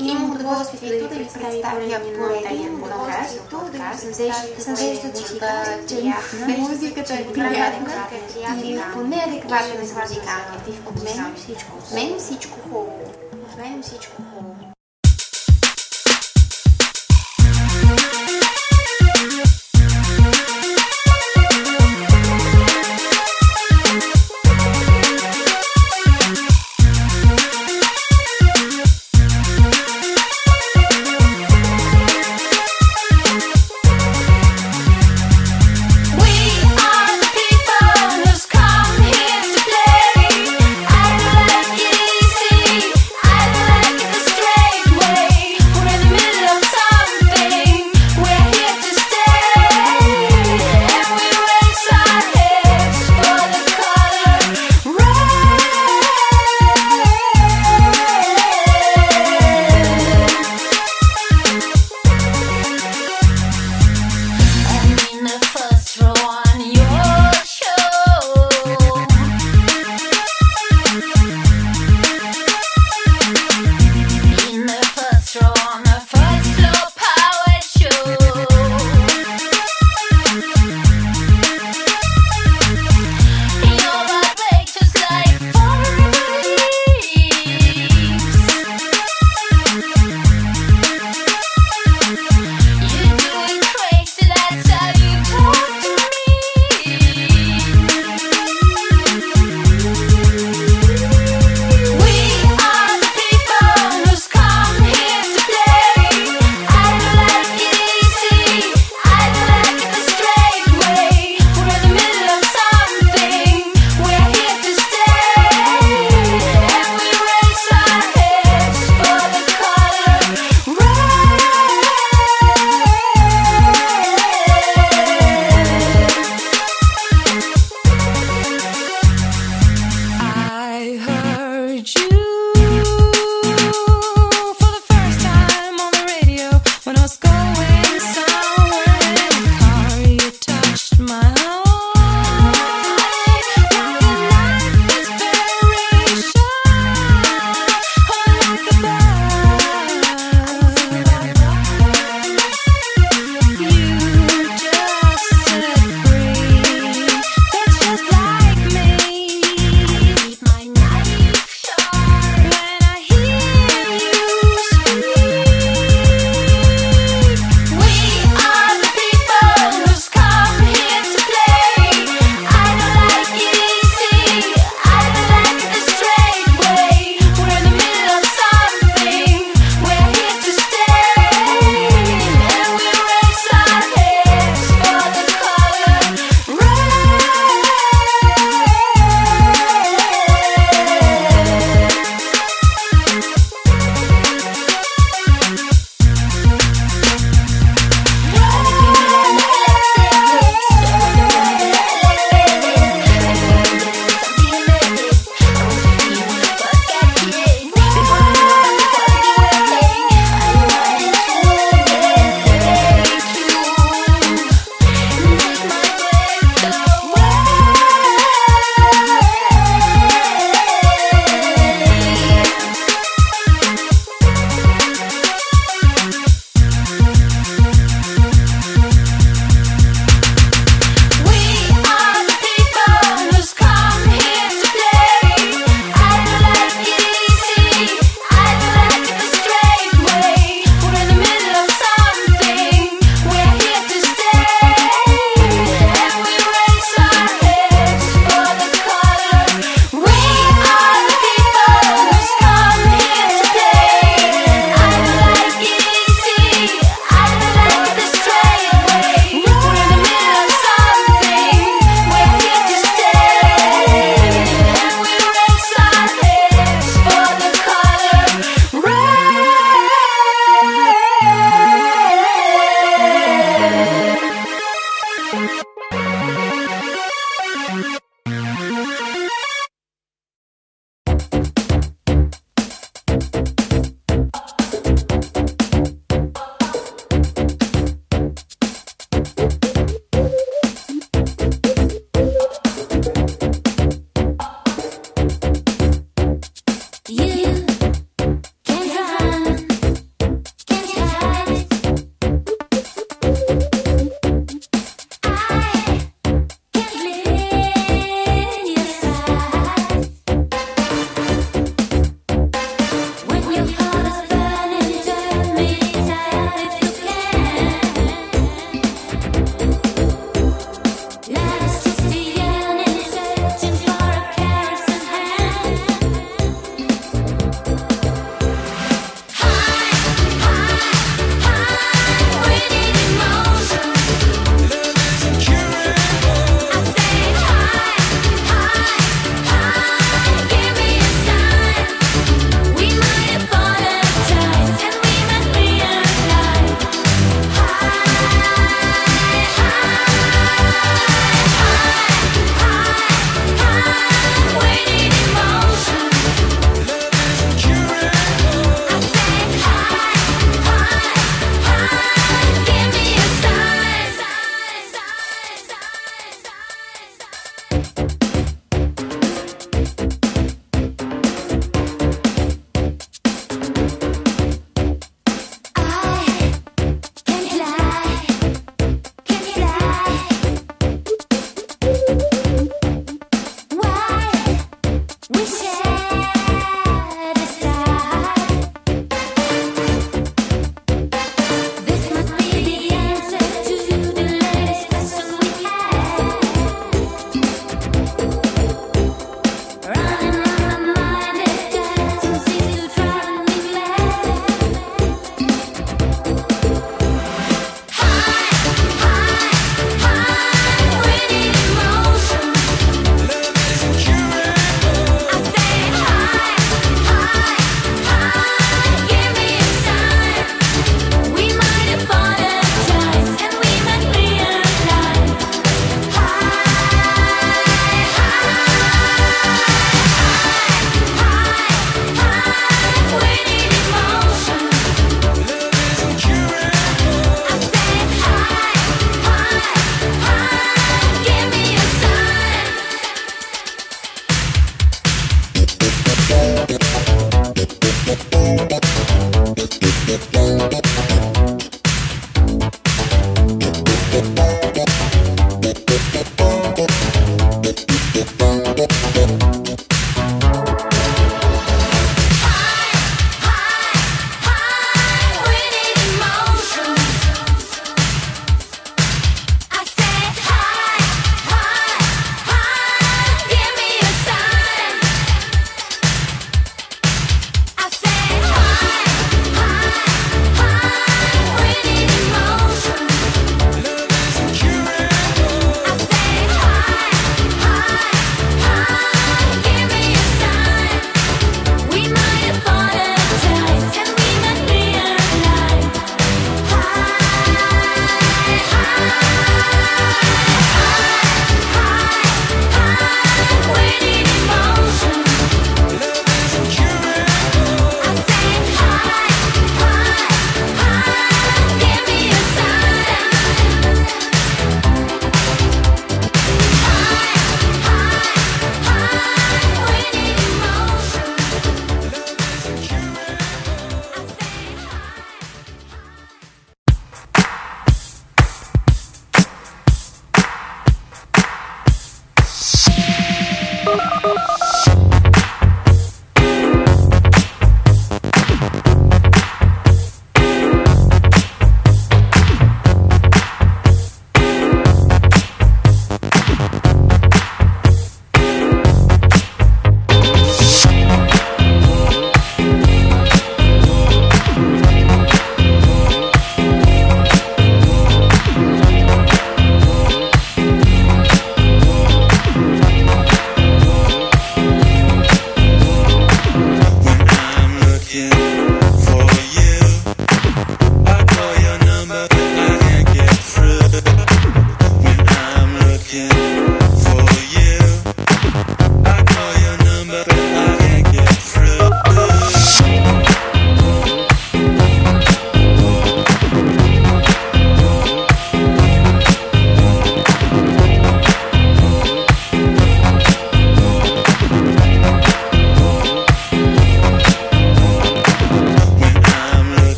Имам удоволствието да ви представя пореден подкаст от подкаст. Надежда, че музиката е приятна или поне адекватна с музикалния ти вкус. Мен всичко. Хубаво. Мен всичко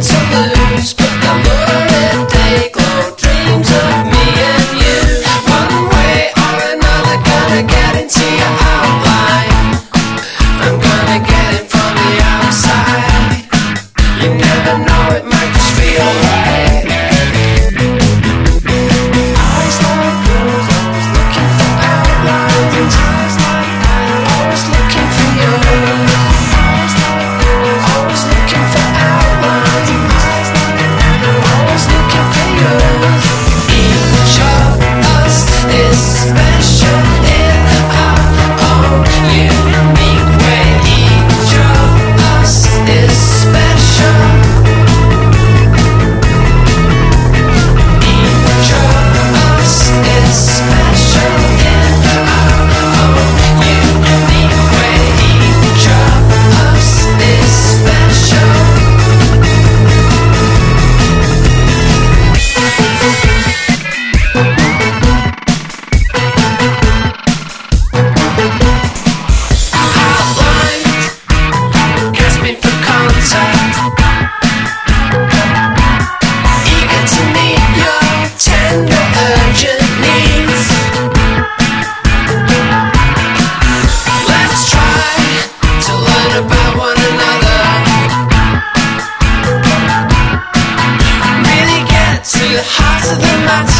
to lose. But the lurid faster than my